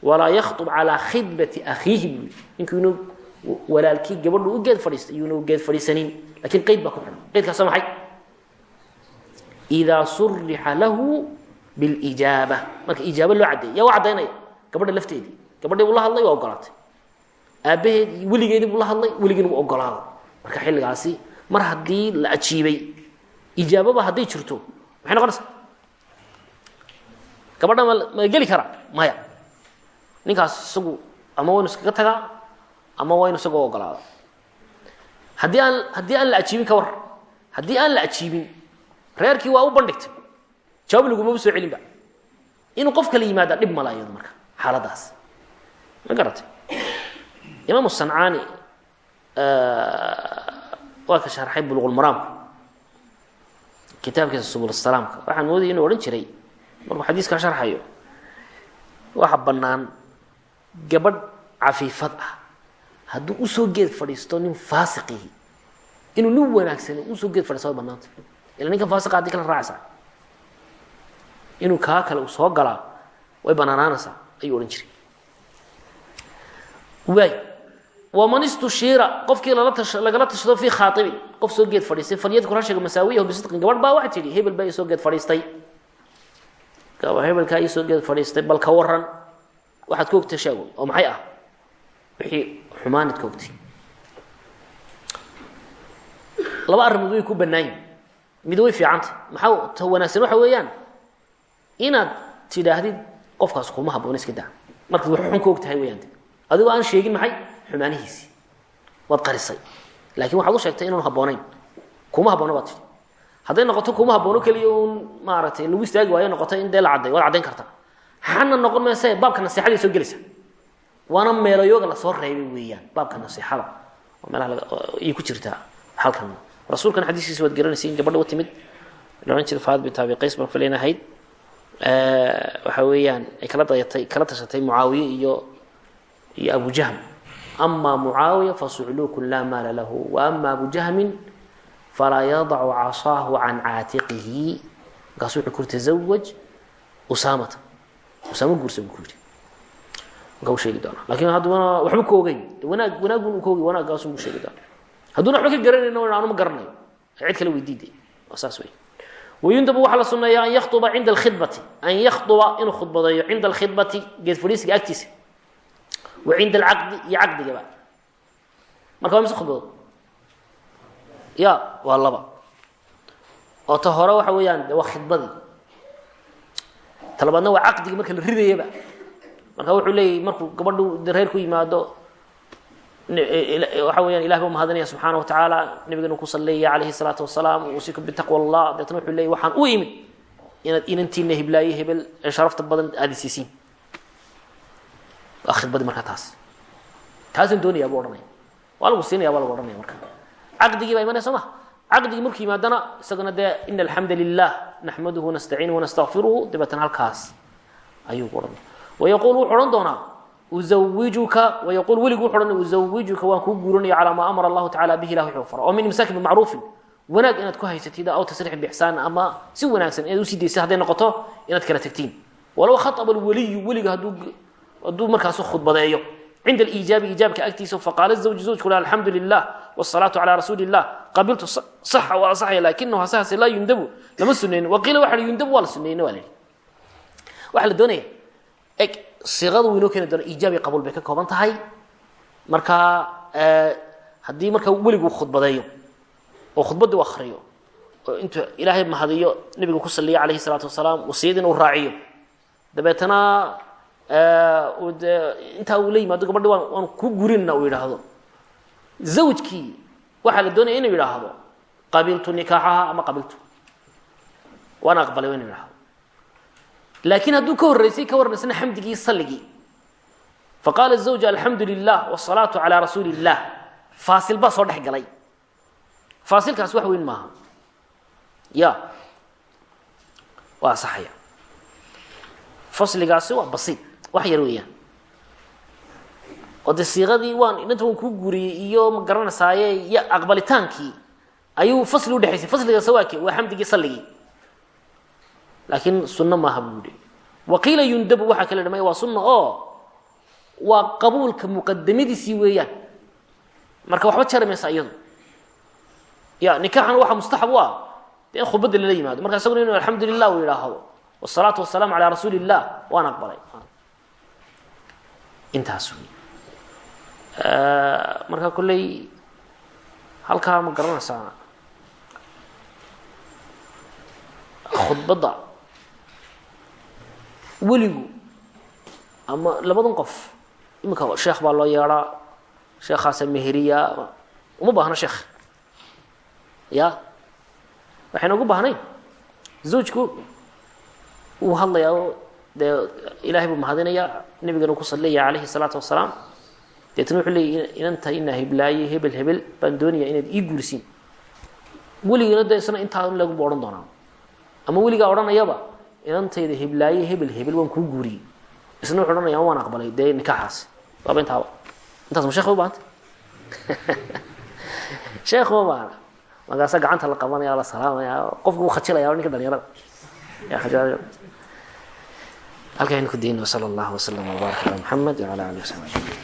walaa yakhtub calaa khidbati akhiihi buu ninkuu inuu walaalkii gabadhu u geed fadhiistay iyuuna u geed fadhiisanin. Lakin qeyd baa ku xidhan. Qeydkaas waa maxay? Idaa surixa lahu bilijaaba marka ijaaba loo caddeeyay yaa waa caddaynaya gabadha lafteedii. Gabadhii buu la hadlay waa ogolaatay aabbaheed weligeedii buu la hadlay weligiina wuu ogolaaday. Marka xilligaasi mar haddii la ajiibay ijaababa hadday jirto maxay noqonaysaa. Gabadha ma ma geli karaa maya. Ninkaas isagu ama waynu iskaga tagaa ama waynu isagoo ogolaada haddii aan haddii aan la ajiibin ka war haddii aan la ajiibin reerkii waa u bandhigtay. Jawaab lagumaba soo celinba. Inuu qof kala yimaada dhib mala iyado marka xaaladaas. Ma garatay imaamu sancaani waa ka sharxay buluqulmaraamka kitaabkiisa subul salaamka. Waxaan moodaya inuu odhan jiray markuu xadiiskaa sharxayo waxa bannaan gabadh cafiifad ah. Hadduu u soo geed fadhiisto nin faasiqihi inuu nin wanaagsan u soo geed fadhiista way ila ninkan faasiqa haddii kala raacaysaa inuu kaa kale soo galaa way banaanaanaysaa ayuu odhan jiray. Waay waman istushiira qofkii lagala tashado fii khaaibin qof soo geed fadhiistay falyadkur ha sheega masaawiyahu bisidqin gabadh baa waxay tidhi hebel baa ii soo geed fadhiistay. Hebelkaa ii soo geed fadhiistay bal ka waran waxaad ka ogtay sheego oo maxay ah? Wixii xumaanad ka ogtay. Laba arrimood way ku bannaayin mid way fiicanta maxaa ta wanaagsan waxa weeyaan? Inaad tidhaahdid qofkaas kuma habboona iska daa. Markaad wax xun ka og tahay weyaan adigoo aan sheegin maxay xumaanihiisii waad qarisay. Laakiin waxaad u sheegtay inaanu habboonayn. Kuma habboona baad tidhi. Hadday noqoto kuma habboono keliya uun maaragtay lagu istaagi waayo noqoto in dee la cadday waad caddayn kartaa. Xana noqon mayse baabka naseexaday soo gelaysa waana meelayooga la soo reebay weeyaan baabka naseexada oo meelaha ayay ku jirtaa halkan. Rasuulkan xadiiskiisa waad garanaysa in gabadha u timid. La odhan jira faad bint abi qays baan filayn ahayd waxa weeyaan ay kala dayatay kala tashatay mucaawiye iyo iyo abu jahm ama mucaawiya fasucluukun laa maala lahu wa ama abu jahmin falaa yadacu casaahu can caatiqihi markaasu wuxuu ku yiri tazawaj usaamata usaamo guursa buu ku yidhi marka u sheegi doonaa laakiin hadduna waxba ka ogeyn wanaag wanaagun uu ka ogy wanaagaasun buu sheegi doonaa hadduuna waxba ka garanayno anu ma garanayo cid kale weydiiday waa saas wey wayundabu waxaa la suneeyaa an yakhطuba cinda alkhidbati an yakhطuba inuu khudbadeeyo cinda alkhidbati geed fadhiisiga agtiisa wa cinda alcaqdi iyo marka waa mise ya waa laba. Oo ta hore waxa weeyaan de waa khidbadii waa caqdigi marka la ridayaba marka wuxuu leeyahy markuu gabadhu reer ku yimaado waxa weyaan ilah buu mahadinaya subxaana watacaala nabigana ku saleeya calayhi salaatu wasalaam uusikum bitaqwa allah deetna wuxuu leeyay waxaan u imid inaad inantiina hiblaaye hebel sharafta badan aada isiisiin waa khidbadii markaa taas. Taasaan doonayaa buu odhanaya. Waa lagu siinaya waa lagu odhanaya marka. Caqdigii baa imanaya soo ma? Caqdigii markuu yimaadana isagana dee ina alxamda lilah naxmaduhu nastaciinuhu nastakfiruhu dabeetana halkaas ayuu ku odhanaya. Wayaquul wuxuu odhan doonaa uzawijuka wayaquul weligu wuxu odhanaya uzawijuka waan kuu guurinaya calaa maa amara allahu tacala bihi ilah wuxuu fara oo min imsaakin bimacruufin wanaag inaad ku haysatid aw tasriixin bixsaan ama si wanaagsan inaad u sii daysay hadday noqoto inaad kala tegtiin walow khaطba alwaliyu weliga hadduu hadduu markaasu khudbadeeyo. Cinda aliijaabi iijaabka agtiisa faqaala zawjku le alxamdu lilah wsalaatu calaa rasuuli illah qabiltu saxa waa asaxaya lakinahu hasahase laa yundabu. Lama sunayno waqiila waxa yundabu waa la sunayno waa la yidhi. Waxaa la doonaya eg siiqada wuu inoo keeni doona iijaab iyo qabuul bay ka kooban tahay. Marka haddii marka weligu khudbadeeyo oo khudbaddii u akriyo oo intuu ilaahay mahadiyo nebiga ku saliya calayhi salaatu wasalaam wasiyadiina uu raaciyo. Dabeetana de intaa uu la yimaado gabadhi waan waan ku gurinna uu yidhaahdo. Zawjkii waxaa la doonaya inuu yidhaahdo qabiltu nikaaxaha ama qabiltu waana aqbalay inu yidhahdo laakiin hadduu ka horreysay ka warraysana xamdigii salligii. Faqaala zawj alxamdu lilah wsalaatu calaa rasuuli illah faasil baa soo dhex galay. Faasilkaas wax weyn maaha. Ya. Waa asaxaya fasligaasi wax yar weeyaan. Oo dee waan inanta waan kuu iyo ma garanaysaaye iyo aqbalitaankii ayuu fasli udhexaysay fasligaas waa ke waa xamdigii salligii laakiin sunno maaha buu yihi waqiila yundabu waxaa kala dhamay waa sunna oo waa qabuulka muqadamadiisii weeyaan. Marka waxba jari iyadu. Ya nikaxan waxaa mustaxab u ah. In khudbadda lala yimaado. Marka isaguna inu alxamdu lilah uu yidhaahdo wasalaatu wasalaamu calaa rasuuli illah waan aqbalay intaas wey marka kolley halkaa ma garanaysaa khudbadda. Weligu ama labadan qof iminka sheekh baa loo yeedhaa. Sheekhaasa meheriya uma baahno sheekh. Ya? Waxayna ugu baahnayn? Zawjku wuu hadlayaa dee ilahay buu mahadinayaa nebigana ku saliyaya calayhi salaatu wasalaam. Deetna wuxuu leeyay inanta inaa hiblaaye hebel hebel baan doonayaa inaad ii guursiin. Weligiina de isna intaa laguba odhan doonaa. Ama weligaa odhanayaba inantayda hiblaaye hebel hebel waan kuu guuriyey. Isna wuxuu odhanaya waan aqbalay dee nikaxaasi waaba intaaba intaas ma shekh ba ubahanta sheekh ma baana markaasa gacanta la qabanaya la salaamaya qofku uu khajilaya ninka dhalinyarada halkaa aynu ku dayno sala allahu wasalam wbaarak ala muxamed wala alihi wasabi ajmain